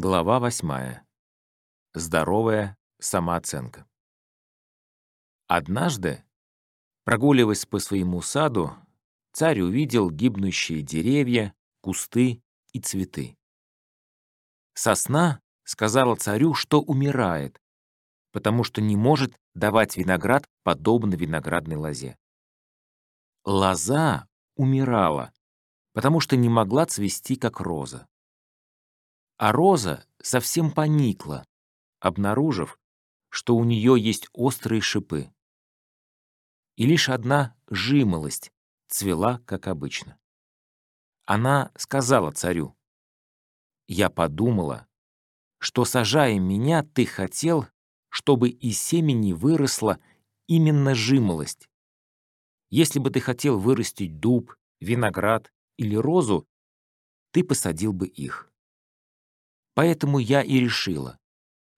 Глава восьмая. Здоровая самооценка. Однажды, прогуливаясь по своему саду, царь увидел гибнущие деревья, кусты и цветы. Сосна сказала царю, что умирает, потому что не может давать виноград подобно виноградной лозе. Лоза умирала, потому что не могла цвести, как роза. А роза совсем поникла, обнаружив, что у нее есть острые шипы. И лишь одна жимолость цвела, как обычно. Она сказала царю, «Я подумала, что, сажая меня, ты хотел, чтобы из семени выросла именно жимолость. Если бы ты хотел вырастить дуб, виноград или розу, ты посадил бы их. Поэтому я и решила,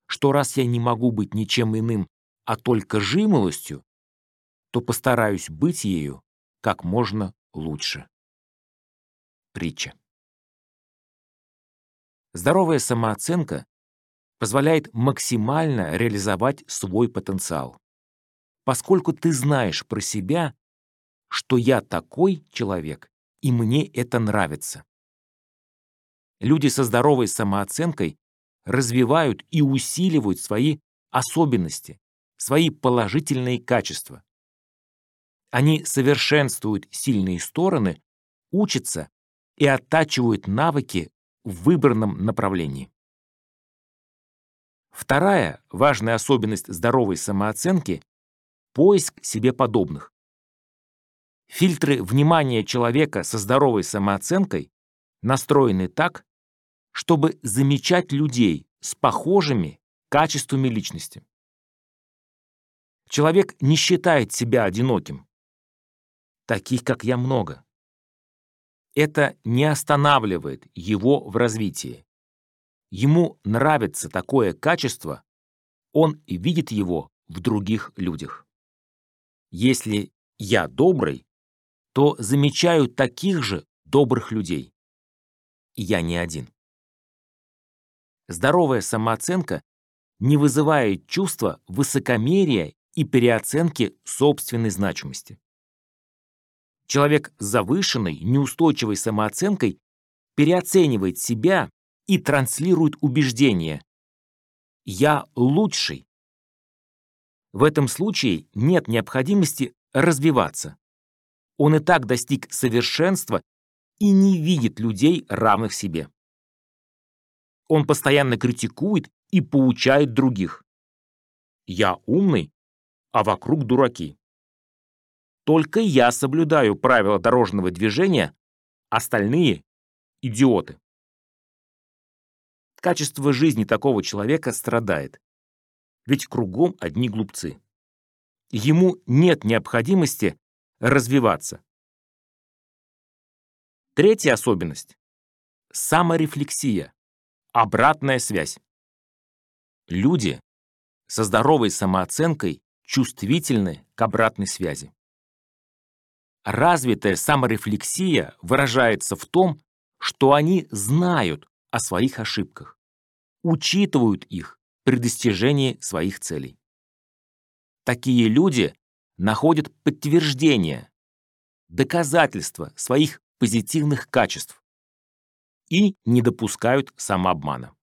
что раз я не могу быть ничем иным, а только жимолостью, то постараюсь быть ею как можно лучше. Притча. Здоровая самооценка позволяет максимально реализовать свой потенциал, поскольку ты знаешь про себя, что я такой человек, и мне это нравится. Люди со здоровой самооценкой развивают и усиливают свои особенности, свои положительные качества. Они совершенствуют сильные стороны, учатся и оттачивают навыки в выбранном направлении. Вторая важная особенность здоровой самооценки — поиск себе подобных. Фильтры внимания человека со здоровой самооценкой настроены так, чтобы замечать людей с похожими качествами личности. Человек не считает себя одиноким. Таких, как я, много. Это не останавливает его в развитии. Ему нравится такое качество, он видит его в других людях. Если я добрый, то замечаю таких же добрых людей. Я не один. Здоровая самооценка не вызывает чувства высокомерия и переоценки собственной значимости. Человек с завышенной, неустойчивой самооценкой переоценивает себя и транслирует убеждение «я лучший». В этом случае нет необходимости развиваться. Он и так достиг совершенства и не видит людей, равных себе. Он постоянно критикует и поучает других. Я умный, а вокруг дураки. Только я соблюдаю правила дорожного движения, остальные — идиоты. Качество жизни такого человека страдает, ведь кругом одни глупцы. Ему нет необходимости развиваться. Третья особенность — саморефлексия. Обратная связь. Люди со здоровой самооценкой чувствительны к обратной связи. Развитая саморефлексия выражается в том, что они знают о своих ошибках, учитывают их при достижении своих целей. Такие люди находят подтверждение, доказательства своих позитивных качеств, и не допускают самообмана.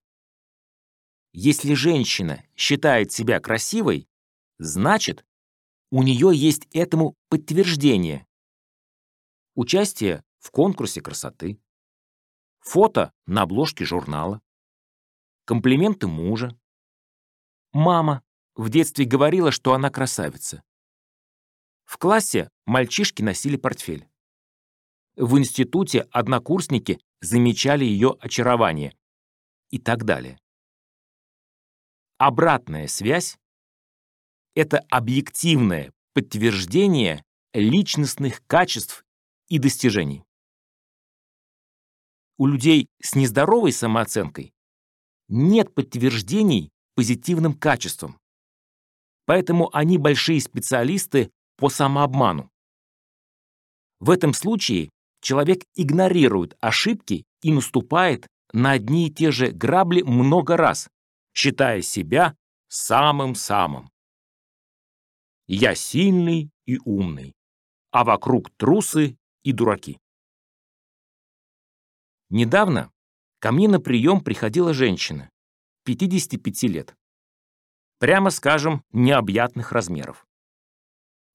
Если женщина считает себя красивой, значит, у нее есть этому подтверждение. Участие в конкурсе красоты, фото на обложке журнала, комплименты мужа. Мама в детстве говорила, что она красавица. В классе мальчишки носили портфель. В институте однокурсники замечали ее очарование и так далее. Обратная связь — это объективное подтверждение личностных качеств и достижений. У людей с нездоровой самооценкой нет подтверждений позитивным качествам, поэтому они большие специалисты по самообману. В этом случае человек игнорирует ошибки и наступает на одни и те же грабли много раз, считая себя самым-самым. Я сильный и умный, а вокруг трусы и дураки. Недавно ко мне на прием приходила женщина, 55 лет. Прямо скажем, необъятных размеров.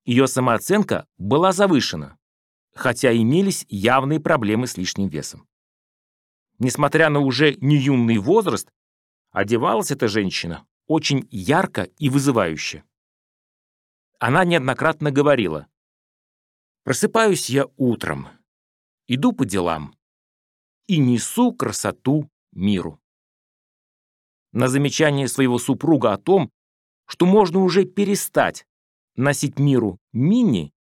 Ее самооценка была завышена, хотя имелись явные проблемы с лишним весом. Несмотря на уже не юный возраст, одевалась эта женщина очень ярко и вызывающе. Она неоднократно говорила, «Просыпаюсь я утром, иду по делам и несу красоту миру». На замечание своего супруга о том, что можно уже перестать носить миру мини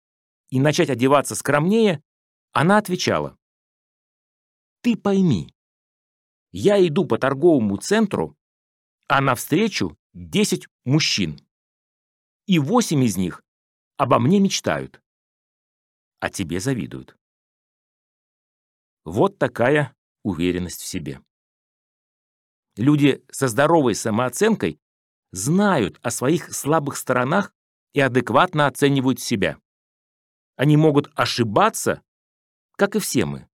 и начать одеваться скромнее, она отвечала, «Ты пойми, я иду по торговому центру, а навстречу 10 мужчин, и 8 из них обо мне мечтают, а тебе завидуют». Вот такая уверенность в себе. Люди со здоровой самооценкой знают о своих слабых сторонах и адекватно оценивают себя. Они могут ошибаться, как и все мы,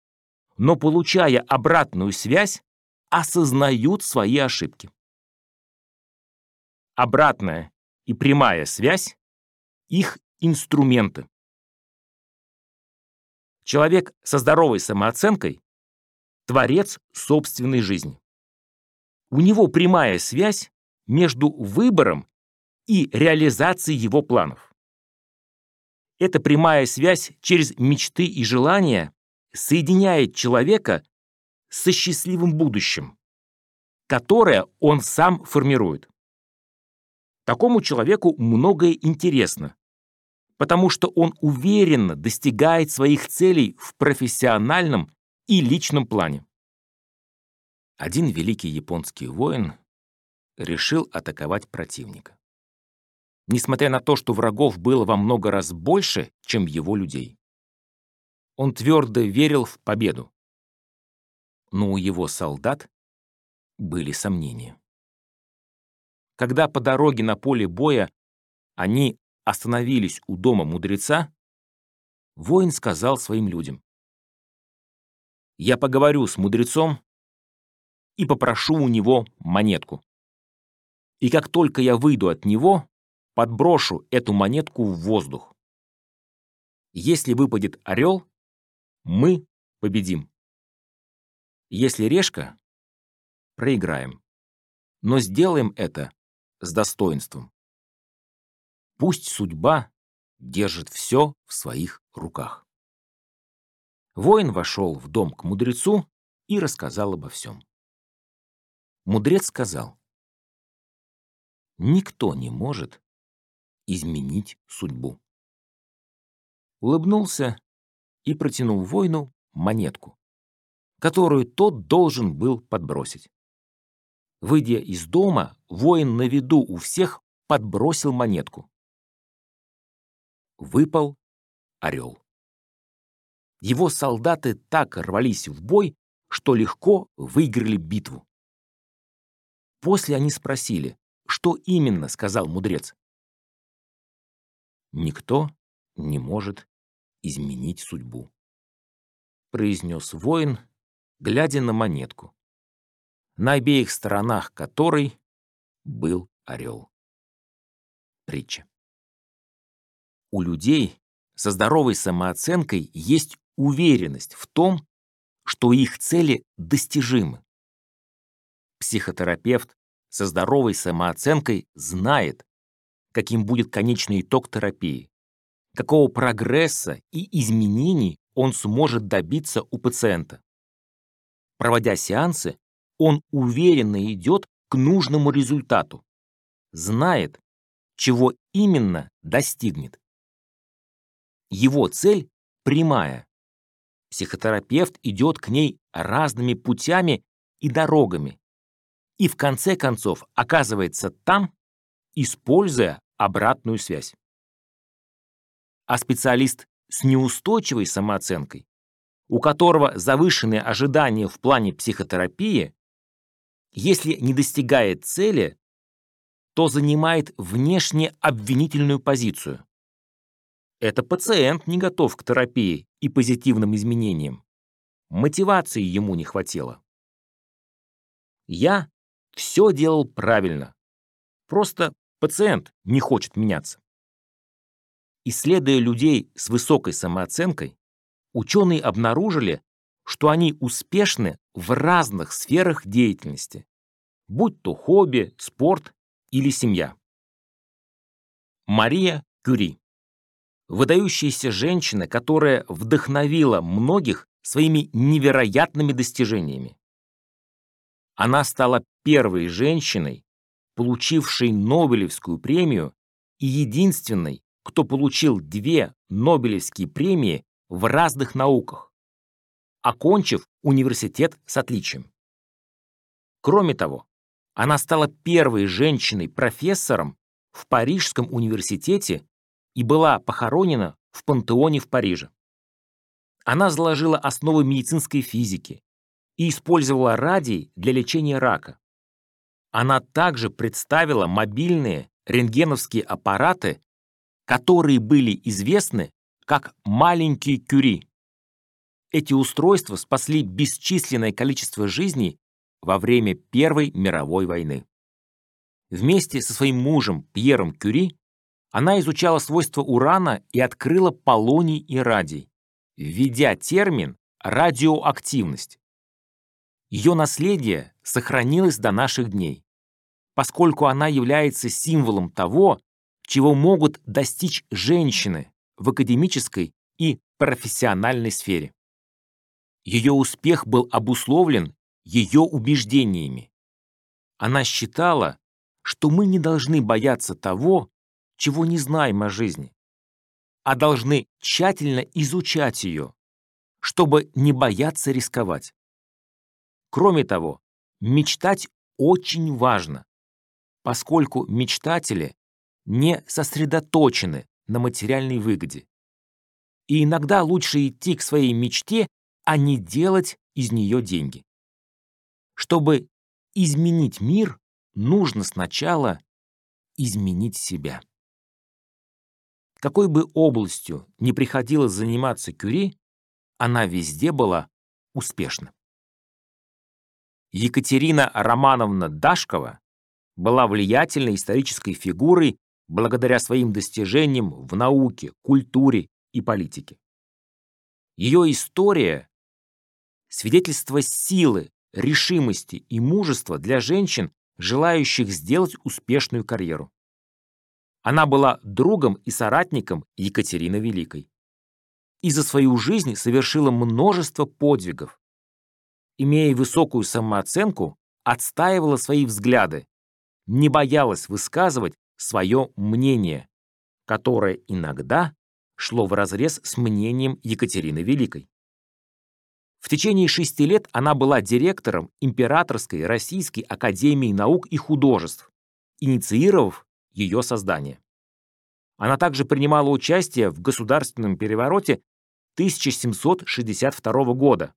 но, получая обратную связь, осознают свои ошибки. Обратная и прямая связь — их инструменты. Человек со здоровой самооценкой — творец собственной жизни. У него прямая связь между выбором и реализацией его планов. Эта прямая связь через мечты и желания соединяет человека со счастливым будущим, которое он сам формирует. Такому человеку многое интересно, потому что он уверенно достигает своих целей в профессиональном и личном плане. Один великий японский воин решил атаковать противника. Несмотря на то, что врагов было во много раз больше, чем его людей. Он твердо верил в победу. Но у его солдат были сомнения. Когда по дороге на поле боя они остановились у дома мудреца, воин сказал своим людям, «Я поговорю с мудрецом и попрошу у него монетку и как только я выйду от него, подброшу эту монетку в воздух. Если выпадет орел, мы победим. Если решка, проиграем. Но сделаем это с достоинством. Пусть судьба держит все в своих руках. Воин вошел в дом к мудрецу и рассказал обо всем. Мудрец сказал, никто не может изменить судьбу. Улыбнулся и протянул воину монетку, которую тот должен был подбросить. Выйдя из дома, воин на виду у всех подбросил монетку. Выпал орел. Его солдаты так рвались в бой, что легко выиграли битву. После они спросили, что именно сказал мудрец? Никто не может изменить судьбу, произнес воин, глядя на монетку, на обеих сторонах которой был орел. Притча. У людей со здоровой самооценкой есть уверенность в том, что их цели достижимы. Психотерапевт со здоровой самооценкой знает, каким будет конечный итог терапии, какого прогресса и изменений он сможет добиться у пациента. Проводя сеансы, он уверенно идет к нужному результату, знает, чего именно достигнет. Его цель прямая. Психотерапевт идет к ней разными путями и дорогами, и в конце концов оказывается там, используя обратную связь. А специалист с неустойчивой самооценкой у которого завышенные ожидания в плане психотерапии, если не достигает цели, то занимает внешне обвинительную позицию. Это пациент не готов к терапии и позитивным изменениям. Мотивации ему не хватило. Я все делал правильно. Просто пациент не хочет меняться. Исследуя людей с высокой самооценкой, ученые обнаружили, что они успешны в разных сферах деятельности, будь то хобби, спорт или семья. Мария Кюри. Выдающаяся женщина, которая вдохновила многих своими невероятными достижениями. Она стала первой женщиной, получившей Нобелевскую премию и единственной, кто получил две Нобелевские премии в разных науках, окончив университет с отличием. Кроме того, она стала первой женщиной-профессором в Парижском университете и была похоронена в пантеоне в Париже. Она заложила основы медицинской физики и использовала радий для лечения рака. Она также представила мобильные рентгеновские аппараты, которые были известны как маленькие кюри. Эти устройства спасли бесчисленное количество жизней во время Первой мировой войны. Вместе со своим мужем Пьером Кюри она изучала свойства урана и открыла полоний и радий, введя термин «радиоактивность». Ее наследие сохранилось до наших дней, поскольку она является символом того, чего могут достичь женщины в академической и профессиональной сфере. Ее успех был обусловлен ее убеждениями. Она считала, что мы не должны бояться того, чего не знаем о жизни, а должны тщательно изучать ее, чтобы не бояться рисковать. Кроме того, мечтать очень важно, поскольку мечтатели не сосредоточены на материальной выгоде. И иногда лучше идти к своей мечте, а не делать из нее деньги. Чтобы изменить мир, нужно сначала изменить себя. Какой бы областью ни приходилось заниматься Кюри, она везде была успешна. Екатерина Романовна Дашкова была влиятельной исторической фигурой благодаря своим достижениям в науке, культуре и политике. Ее история — свидетельство силы, решимости и мужества для женщин, желающих сделать успешную карьеру. Она была другом и соратником Екатерины Великой. И за свою жизнь совершила множество подвигов. Имея высокую самооценку, отстаивала свои взгляды, не боялась высказывать свое мнение, которое иногда шло вразрез с мнением Екатерины Великой. В течение шести лет она была директором Императорской Российской Академии Наук и Художеств, инициировав ее создание. Она также принимала участие в государственном перевороте 1762 года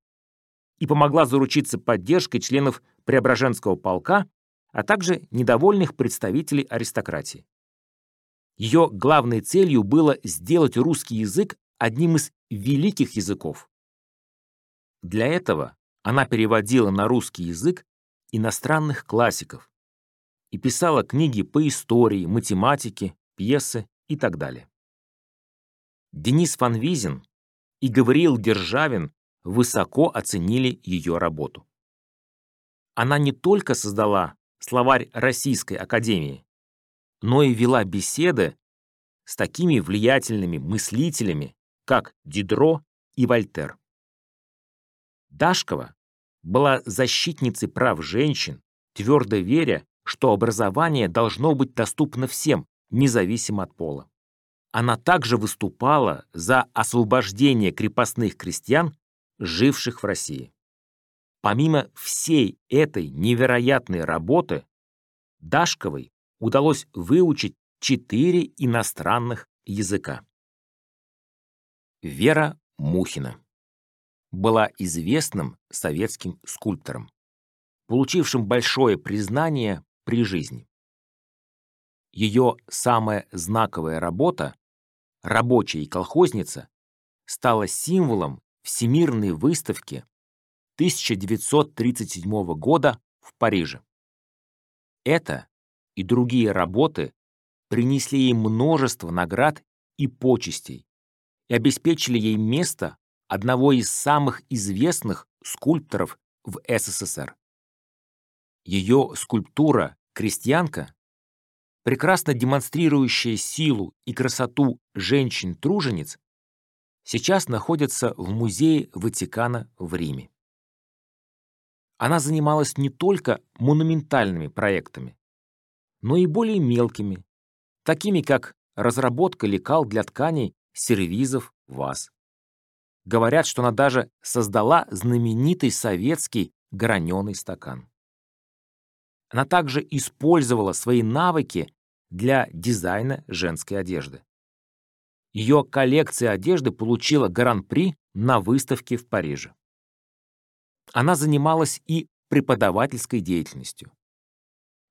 и помогла заручиться поддержкой членов Преображенского полка а также недовольных представителей аристократии. Ее главной целью было сделать русский язык одним из великих языков. Для этого она переводила на русский язык иностранных классиков и писала книги по истории, математике, пьесы и так далее. Денис Фанвизин и Гавриил Державин высоко оценили ее работу. Она не только создала словарь Российской Академии, но и вела беседы с такими влиятельными мыслителями, как Дидро и Вольтер. Дашкова была защитницей прав женщин, твердо веря, что образование должно быть доступно всем, независимо от пола. Она также выступала за освобождение крепостных крестьян, живших в России. Помимо всей этой невероятной работы, Дашковой удалось выучить четыре иностранных языка. Вера Мухина была известным советским скульптором, получившим большое признание при жизни. Ее самая знаковая работа «Рабочая и колхозница» стала символом Всемирной выставки 1937 года в Париже. Это и другие работы принесли ей множество наград и почестей и обеспечили ей место одного из самых известных скульпторов в СССР. Ее скульптура «Крестьянка», прекрасно демонстрирующая силу и красоту женщин-тружениц, сейчас находится в музее Ватикана в Риме. Она занималась не только монументальными проектами, но и более мелкими, такими как разработка лекал для тканей, сервизов, ваз. Говорят, что она даже создала знаменитый советский граненый стакан. Она также использовала свои навыки для дизайна женской одежды. Ее коллекция одежды получила гран-при на выставке в Париже. Она занималась и преподавательской деятельностью.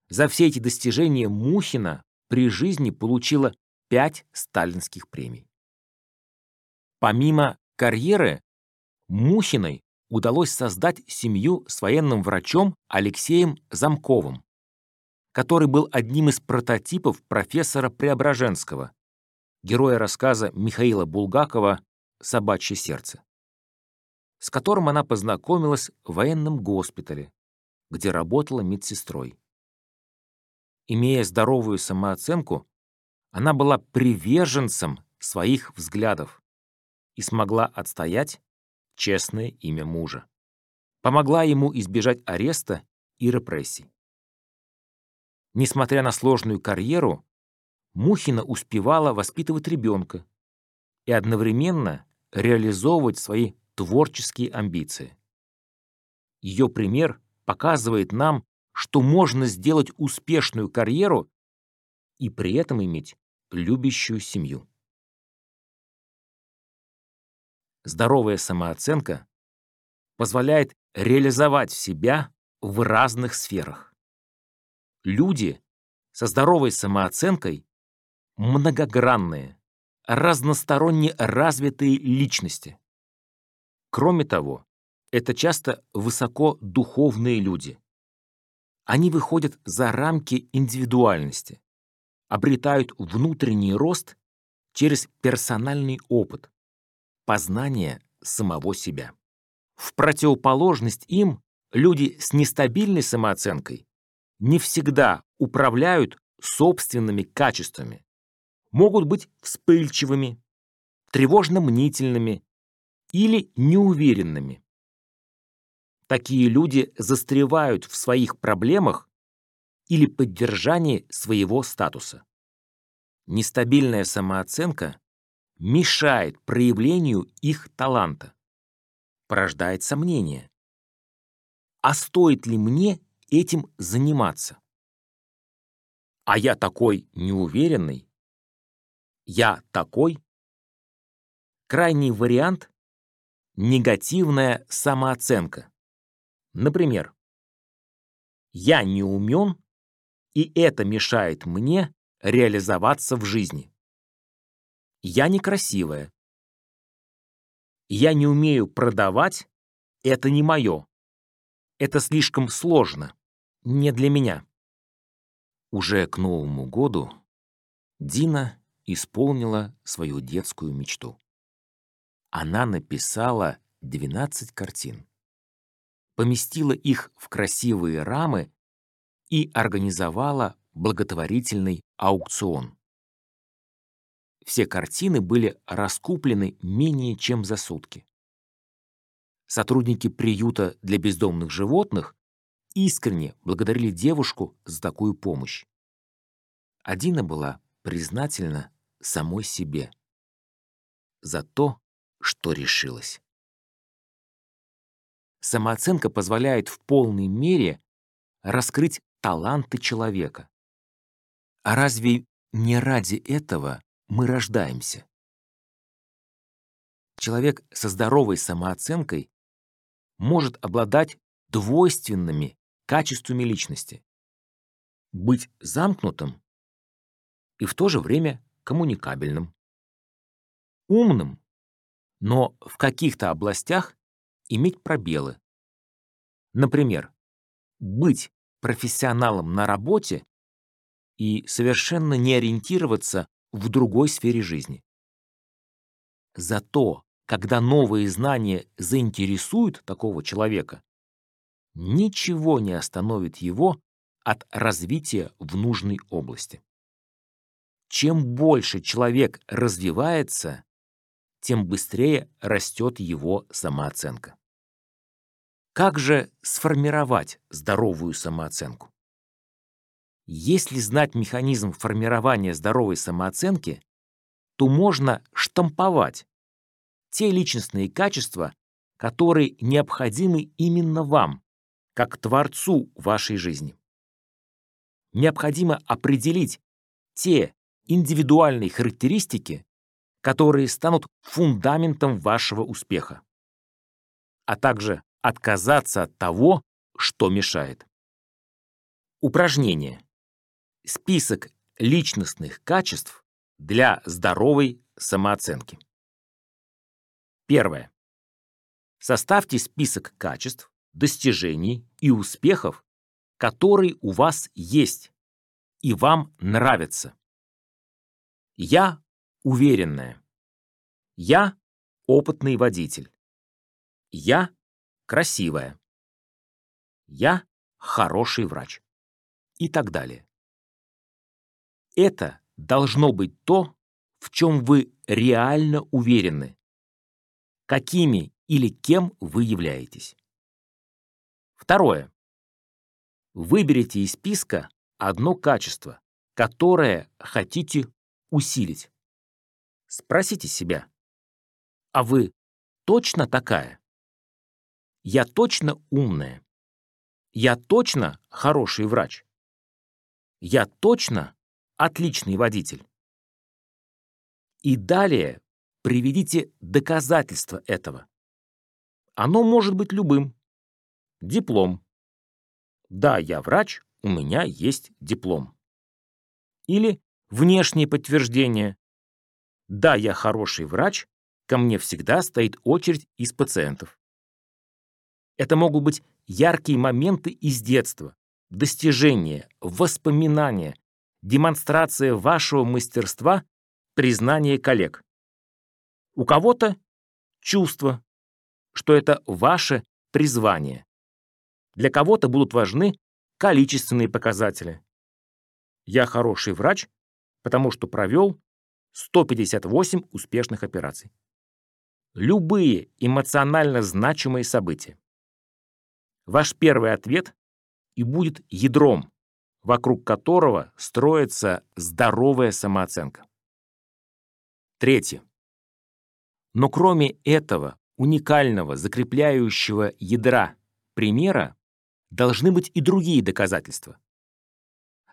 За все эти достижения Мухина при жизни получила пять сталинских премий. Помимо карьеры, Мухиной удалось создать семью с военным врачом Алексеем Замковым, который был одним из прототипов профессора Преображенского, героя рассказа Михаила Булгакова «Собачье сердце», с которым она познакомилась в военном госпитале, где работала медсестрой. Имея здоровую самооценку, она была приверженцем своих взглядов и смогла отстоять честное имя мужа. Помогла ему избежать ареста и репрессий. Несмотря на сложную карьеру, Мухина успевала воспитывать ребенка и одновременно реализовывать свои творческие амбиции. Ее пример показывает нам, что можно сделать успешную карьеру и при этом иметь любящую семью. Здоровая самооценка позволяет реализовать себя в разных сферах. Люди со здоровой самооценкой многогранные, разносторонне развитые личности. Кроме того, это часто высокодуховные люди. Они выходят за рамки индивидуальности, обретают внутренний рост через персональный опыт, познание самого себя. В противоположность им люди с нестабильной самооценкой не всегда управляют собственными качествами, могут быть вспыльчивыми, тревожно-мнительными или неуверенными. Такие люди застревают в своих проблемах или поддержании своего статуса. Нестабильная самооценка мешает проявлению их таланта, порождает сомнения. А стоит ли мне этим заниматься? А я такой неуверенный. Я такой. Крайний вариант — негативная самооценка. Например, я не умен, и это мешает мне реализоваться в жизни. Я некрасивая. Я не умею продавать, это не мое. Это слишком сложно, не для меня. Уже к Новому году Дина исполнила свою детскую мечту. Она написала 12 картин, поместила их в красивые рамы и организовала благотворительный аукцион. Все картины были раскуплены менее чем за сутки. Сотрудники приюта для бездомных животных искренне благодарили девушку за такую помощь. Адина была признательна самой себе за то, что решилась. Самооценка позволяет в полной мере раскрыть таланты человека. А разве не ради этого мы рождаемся? человек со здоровой самооценкой может обладать двойственными качествами личности. Быть замкнутым и в то же время коммуникабельным. Умным, но в каких-то областях иметь пробелы. Например, быть профессионалом на работе и совершенно не ориентироваться в другой сфере жизни. Зато, когда новые знания заинтересуют такого человека, ничего не остановит его от развития в нужной области. Чем больше человек развивается, тем быстрее растет его самооценка. Как же сформировать здоровую самооценку? Если знать механизм формирования здоровой самооценки, то можно штамповать те личностные качества, которые необходимы именно вам, как творцу вашей жизни. Необходимо определить те индивидуальные характеристики, которые станут фундаментом вашего успеха, а также отказаться от того, что мешает. Упражнение. Список личностных качеств для здоровой самооценки. Первое. Составьте список качеств, достижений и успехов, которые у вас есть и вам нравятся. Я уверенная. Я опытный водитель. Я красивая. Я хороший врач. И так далее. Это должно быть то, в чем вы реально уверены, какими или кем вы являетесь. Второе. Выберите из списка одно качество, которое хотите усилить. Спросите себя, а вы точно такая? Я точно умная? Я точно хороший врач? Я точно отличный водитель. И далее приведите доказательства этого. Оно может быть любым. Диплом. Да, я врач, у меня есть диплом. Или внешнее подтверждение. Да, я хороший врач, ко мне всегда стоит очередь из пациентов. Это могут быть яркие моменты из детства, достижения, воспоминания, демонстрация вашего мастерства, признание коллег. У кого-то чувство, что это ваше призвание. Для кого-то будут важны количественные показатели. Я хороший врач, потому что провел 158 успешных операций. Любые эмоционально значимые события. Ваш первый ответ и будет ядром, вокруг которого строится здоровая самооценка. Третье. Но кроме этого уникального закрепляющего ядра примера должны быть и другие доказательства.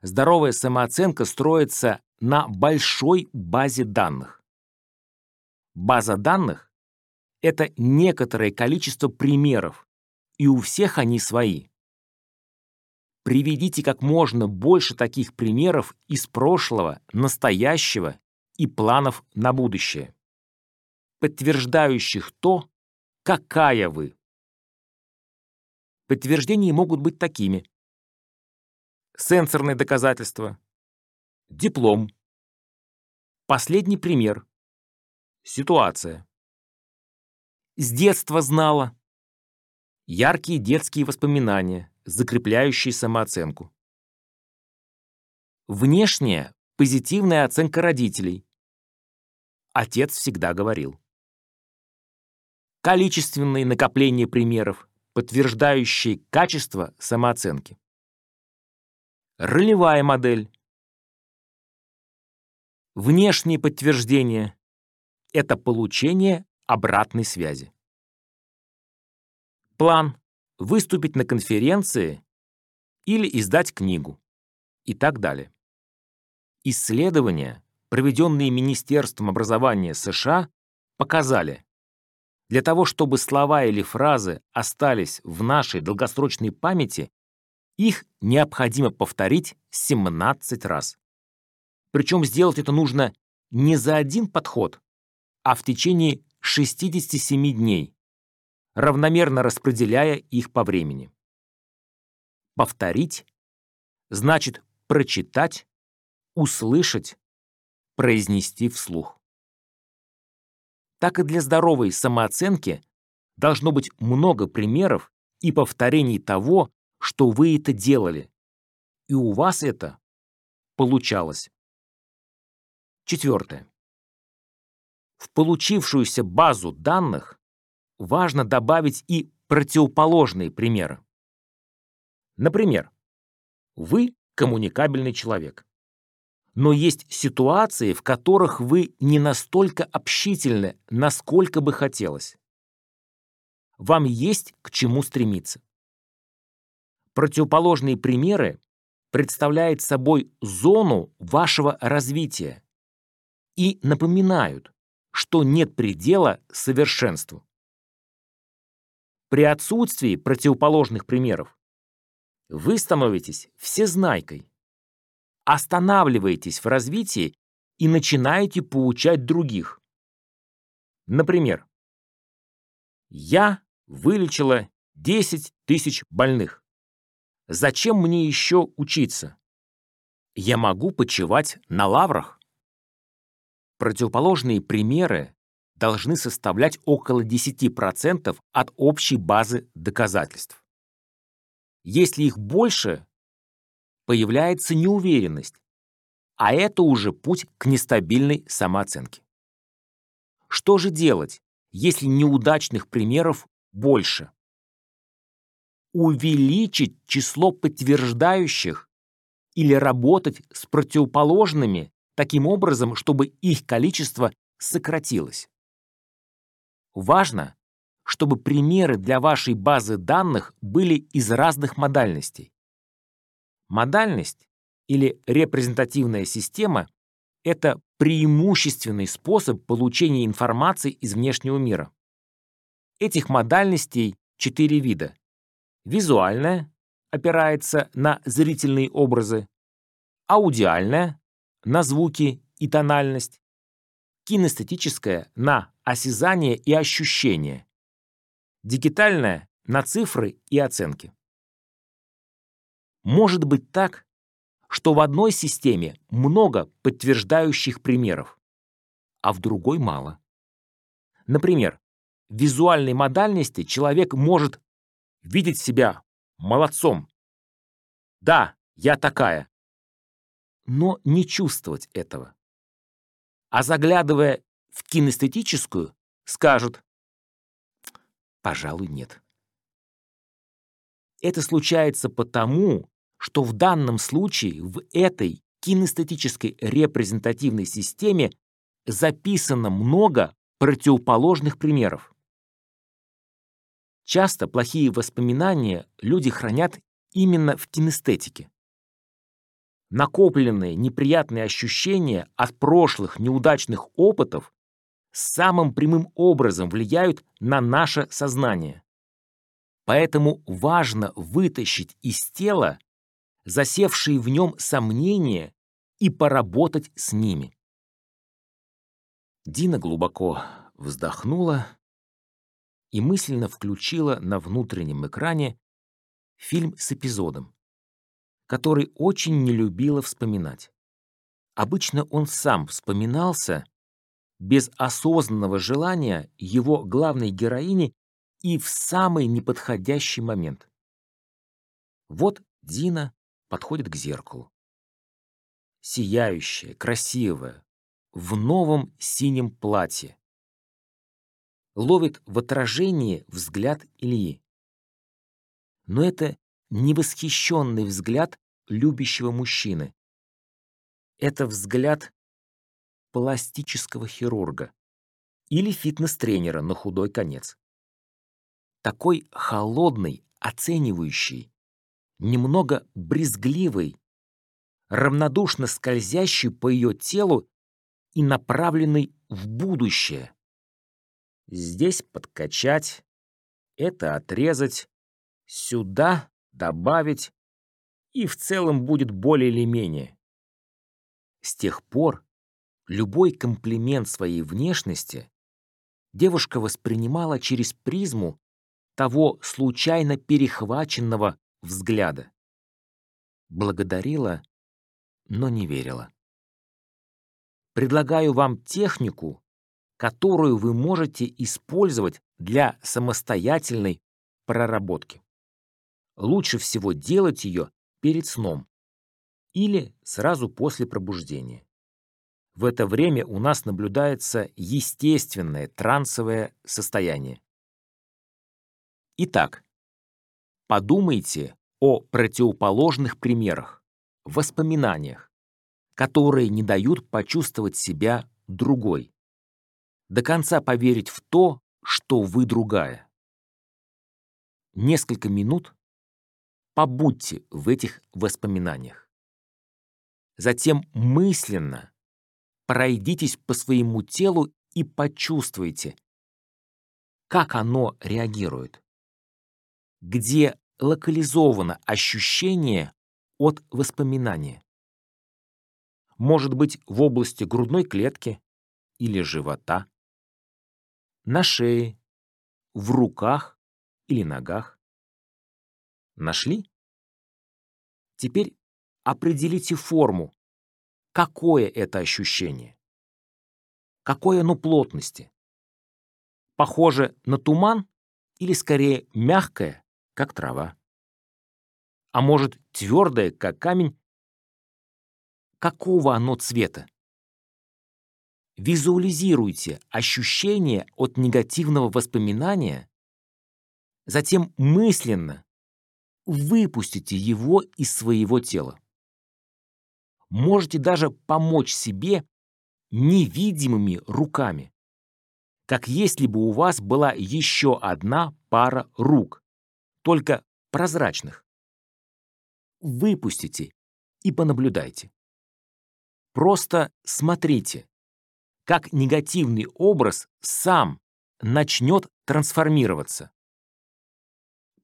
Здоровая самооценка строится на большой базе данных. База данных — это некоторое количество примеров, и у всех они свои. Приведите как можно больше таких примеров из прошлого, настоящего и планов на будущее, подтверждающих то, какая вы. Подтверждения могут быть такими. Сенсорные доказательства, диплом, последний пример, ситуация. С детства знала. Яркие детские воспоминания, закрепляющие самооценку. Внешняя позитивная оценка родителей. Отец всегда говорил. Количественные накопления примеров, подтверждающие качество самооценки. Ролевая модель. Внешние подтверждения — это получение обратной связи. План — выступить на конференции или издать книгу и так далее. Исследования, проведенные Министерством образования США, показали, Для того, чтобы слова или фразы остались в нашей долгосрочной памяти, их необходимо повторить 17 раз. Причем сделать это нужно не за один подход, а в течение 67 дней, равномерно распределяя их по времени. Повторить значит прочитать, услышать, произнести вслух. Так и для здоровой самооценки должно быть много примеров и повторений того, что вы это делали, и у вас это получалось. Четвертое. В получившуюся базу данных важно добавить и противоположные примеры. Например, вы коммуникабельный человек. Но есть ситуации, в которых вы не настолько общительны, насколько бы хотелось. Вам есть к чему стремиться. Противоположные примеры представляют собой зону вашего развития и напоминают, что нет предела совершенству. При отсутствии противоположных примеров вы становитесь всезнайкой, останавливаетесь в развитии и начинаете поучать других. Например, я вылечила 10 тысяч больных. Зачем мне еще учиться? Я могу почивать на лаврах. Противоположные примеры должны составлять около 10% от общей базы доказательств. Если их больше, появляется неуверенность, а это уже путь к нестабильной самооценке. Что же делать, если неудачных примеров больше? Увеличить число подтверждающих или работать с противоположными таким образом, чтобы их количество сократилось. Важно, чтобы примеры для вашей базы данных были из разных модальностей. Модальность или репрезентативная система — это преимущественный способ получения информации из внешнего мира. Этих модальностей четыре вида. Визуальная — опирается на зрительные образы, аудиальная на звуки и тональность, кинестетическое на осязание и ощущение, дигитальное на цифры и оценки. Может быть так, что в одной системе много подтверждающих примеров, а в другой мало. Например, в визуальной модальности человек может видеть себя молодцом. Да, я такая, но не чувствовать этого. А заглядывая в кинестетическую, скажут «пожалуй, нет». Это случается потому, что в данном случае в этой кинестетической репрезентативной системе записано много противоположных примеров. Часто плохие воспоминания люди хранят именно в кинестетике накопленные неприятные ощущения от прошлых неудачных опытов самым прямым образом влияют на наше сознание. Поэтому важно вытащить из тела засевшие в нем сомнения и поработать с ними. Дина глубоко вздохнула и мысленно включила на внутреннем экране фильм с эпизодом который очень не любила вспоминать. Обычно он сам вспоминался без осознанного желания его главной героини и в самый неподходящий момент. Вот Дина подходит к зеркалу. Сияющая, красивая, в новом синем платье. Ловит в отражении взгляд Ильи. Но это невосхищенный взгляд любящего мужчины. Это взгляд пластического хирурга или фитнес-тренера на худой конец. Такой холодный, оценивающий, немного брезгливый, равнодушно скользящий по ее телу и направленный в будущее. здесь подкачать, это отрезать, сюда добавить, и в целом будет более или менее. С тех пор любой комплимент своей внешности девушка воспринимала через призму того случайно перехваченного взгляда. Благодарила, но не верила. Предлагаю вам технику, которую вы можете использовать для самостоятельной проработки. Лучше всего делать ее перед сном или сразу после пробуждения. В это время у нас наблюдается естественное трансовое состояние. Итак, подумайте о противоположных примерах, воспоминаниях, которые не дают почувствовать себя другой, до конца поверить в то, что вы другая. Несколько минут побудьте в этих воспоминаниях. Затем мысленно пройдитесь по своему телу и почувствуйте, как оно реагирует. Где локализовано ощущение от воспоминания. Может быть, в области грудной клетки или живота, на шее, в руках или ногах. Нашли? Теперь определите форму, какое это ощущение, какой оно плотности. Похоже на туман или скорее мягкое, как трава. А может, твердое, как камень. Какого оно цвета? Визуализируйте ощущение от негативного воспоминания, затем мысленно выпустите его из своего тела можете даже помочь себе невидимыми руками, как если бы у вас была еще одна пара рук, только прозрачных. Выпустите и понаблюдайте. Просто смотрите, как негативный образ сам начнет трансформироваться.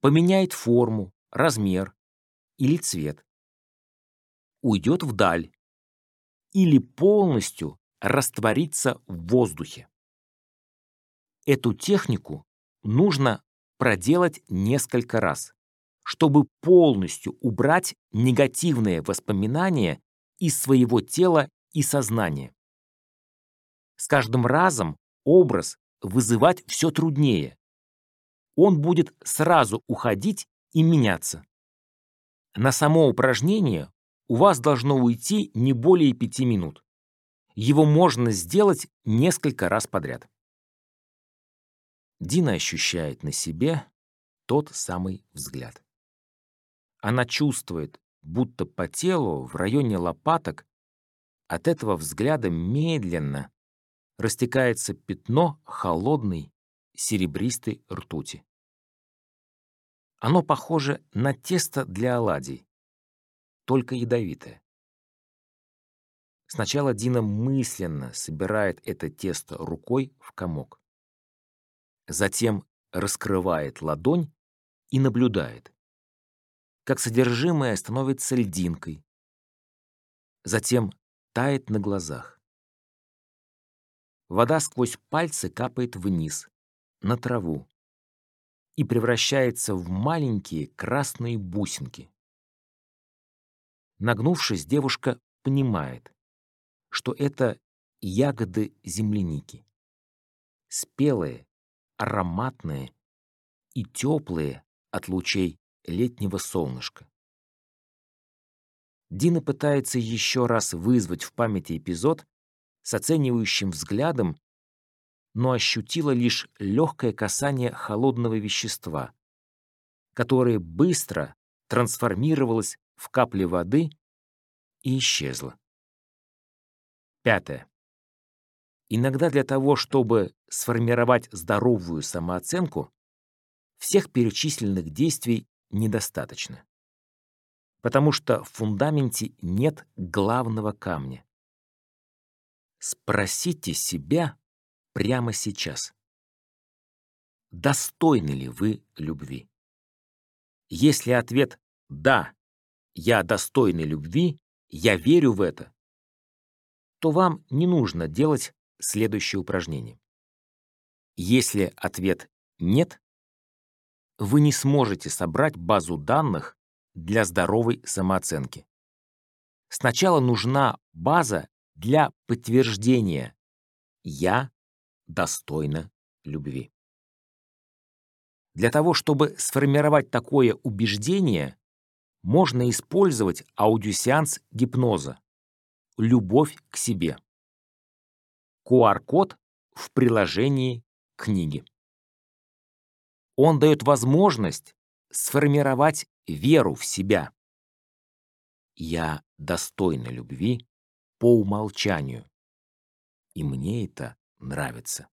Поменяет форму, размер или цвет уйдет вдаль или полностью растворится в воздухе. Эту технику нужно проделать несколько раз, чтобы полностью убрать негативные воспоминания из своего тела и сознания. С каждым разом образ вызывать все труднее. Он будет сразу уходить и меняться. На само упражнение у вас должно уйти не более пяти минут. Его можно сделать несколько раз подряд. Дина ощущает на себе тот самый взгляд. Она чувствует, будто по телу в районе лопаток от этого взгляда медленно растекается пятно холодной серебристой ртути. Оно похоже на тесто для оладий, только ядовитое. Сначала Дина мысленно собирает это тесто рукой в комок. Затем раскрывает ладонь и наблюдает, как содержимое становится льдинкой. Затем тает на глазах. Вода сквозь пальцы капает вниз, на траву, и превращается в маленькие красные бусинки. Нагнувшись, девушка понимает, что это ягоды земляники. Спелые, ароматные и теплые от лучей летнего солнышка. Дина пытается еще раз вызвать в памяти эпизод с оценивающим взглядом, но ощутила лишь легкое касание холодного вещества, которое быстро трансформировалось в капли воды и исчезла. Пятое. Иногда для того, чтобы сформировать здоровую самооценку, всех перечисленных действий недостаточно. Потому что в фундаменте нет главного камня. Спросите себя прямо сейчас. достойны ли вы любви. Если ответ «да», я достойный любви, я верю в это, то вам не нужно делать следующее упражнение. Если ответ «нет», вы не сможете собрать базу данных для здоровой самооценки. Сначала нужна база для подтверждения «я достойна любви». Для того, чтобы сформировать такое убеждение, можно использовать аудиосеанс гипноза «Любовь к себе». QR-код в приложении книги. Он дает возможность сформировать веру в себя. Я достойна любви по умолчанию, и мне это нравится.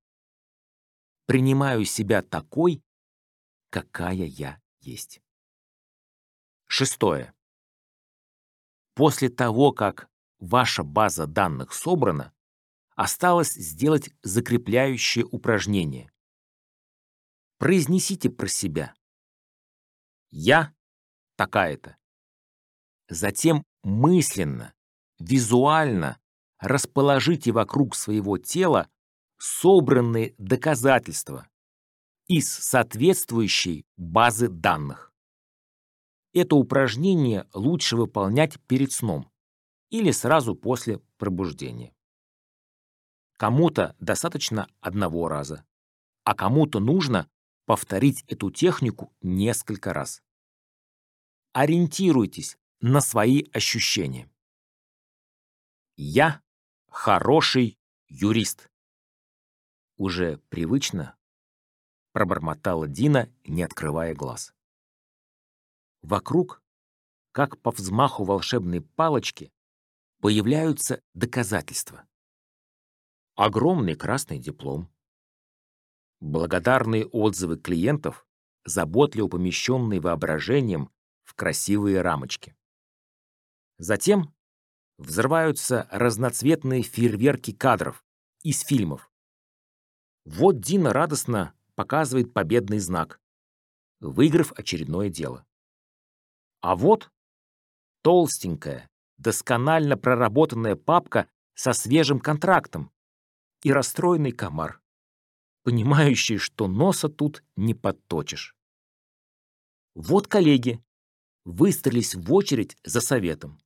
Принимаю себя такой, какая я есть. Шестое. После того, как ваша база данных собрана, осталось сделать закрепляющее упражнение. Произнесите про себя. Я такая-то. Затем мысленно, визуально расположите вокруг своего тела собранные доказательства из соответствующей базы данных. Это упражнение лучше выполнять перед сном или сразу после пробуждения. Кому-то достаточно одного раза, а кому-то нужно повторить эту технику несколько раз. Ориентируйтесь на свои ощущения. Я хороший юрист. Уже привычно пробормотала Дина, не открывая глаз. Вокруг, как по взмаху волшебной палочки, появляются доказательства. Огромный красный диплом, благодарные отзывы клиентов, заботливо помещенные воображением в красивые рамочки. Затем взрываются разноцветные фейерверки кадров из фильмов. Вот Дина радостно показывает победный знак, выиграв очередное дело. А вот толстенькая, досконально проработанная папка со свежим контрактом и расстроенный комар, понимающий, что носа тут не подточишь. Вот коллеги выстроились в очередь за советом.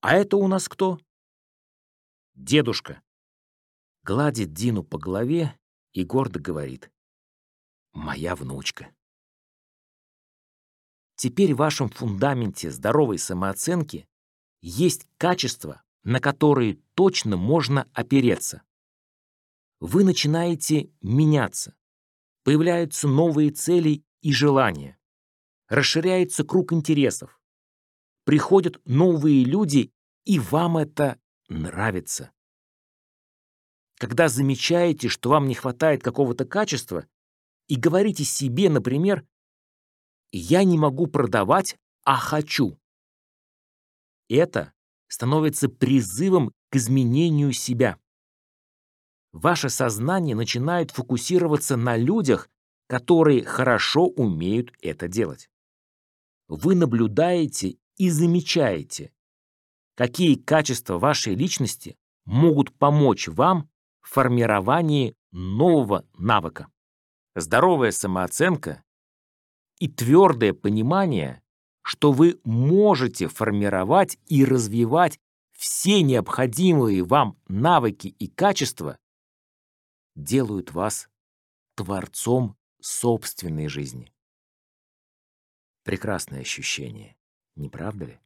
А это у нас кто? Дедушка. Гладит Дину по голове и гордо говорит. Моя внучка. Теперь в вашем фундаменте здоровой самооценки есть качества, на которые точно можно опереться. Вы начинаете меняться. Появляются новые цели и желания. Расширяется круг интересов. Приходят новые люди, и вам это нравится. Когда замечаете, что вам не хватает какого-то качества, и говорите себе, например, «Я не могу продавать, а хочу». Это становится призывом к изменению себя. Ваше сознание начинает фокусироваться на людях, которые хорошо умеют это делать. Вы наблюдаете и замечаете, какие качества вашей личности могут помочь вам формировании нового навыка. Здоровая самооценка и твердое понимание, что вы можете формировать и развивать все необходимые вам навыки и качества, делают вас творцом собственной жизни. Прекрасное ощущение, не правда ли?